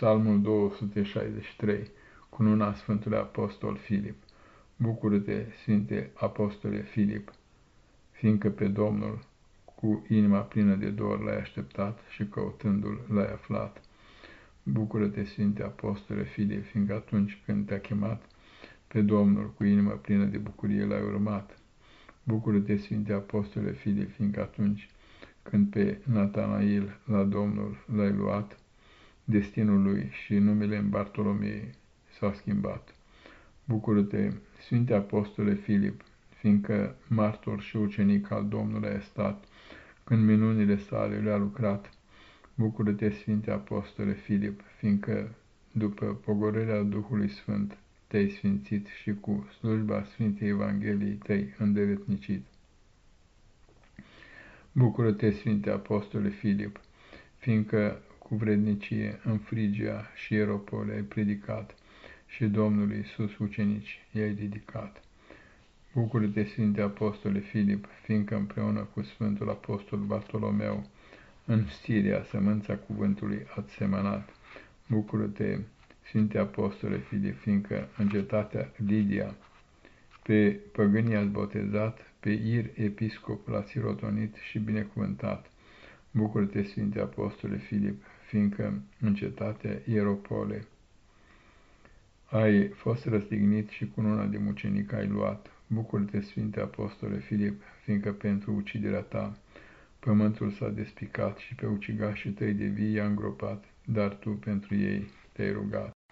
Psalmul 263, cununa Sfântului Apostol Filip. Bucură-te, Sfinte Apostole Filip, fiindcă pe Domnul cu inima plină de dor l-ai așteptat și căutându-l l-ai aflat. Bucură-te, Sfinte Apostole Filip, fiindcă atunci când te-a chemat pe Domnul cu inima plină de bucurie l-ai urmat. Bucură-te, Sfinte Apostole Filip, fiindcă atunci când pe Natanail la Domnul l-ai luat, destinul lui și numele în Bartolomei s-a schimbat. Bucură-te, Sfinte Apostole Filip, fiindcă martor și ucenic al Domnului ai stat, când minunile sale le-a lucrat. Bucură-te, Sfinte Apostole Filip, fiindcă după pogorârea Duhului Sfânt te-ai sfințit și cu slujba Sfintei Evangheliei te-ai îndeletnicit. Bucură-te, Sfinte Apostole Filip, fiindcă cu vrednicie în Frigia și Ieropole ai predicat și Domnului Iisus ucenici i-ai dedicat. Bucură-te, Sfinte Apostole Filip, fiindcă împreună cu Sfântul Apostol Bartolomeu în Siria sămânța cuvântului ați semănat. Bucură-te, Sfinte Apostole Filip, fiindcă în cetatea Lidia pe păgânii ați botezat, pe Ir episcop l-ați rotonit și binecuvântat. Bucură-te, Sfinte Apostole Filip, fiindcă în cetatea Ieropole ai fost răstignit și cu luna de mucenic ai luat. Bucură-te, Sfinte Apostole Filip, fiindcă pentru uciderea ta pământul s-a despicat și pe ucigașii tăi de vii i-a îngropat, dar tu pentru ei te-ai rugat.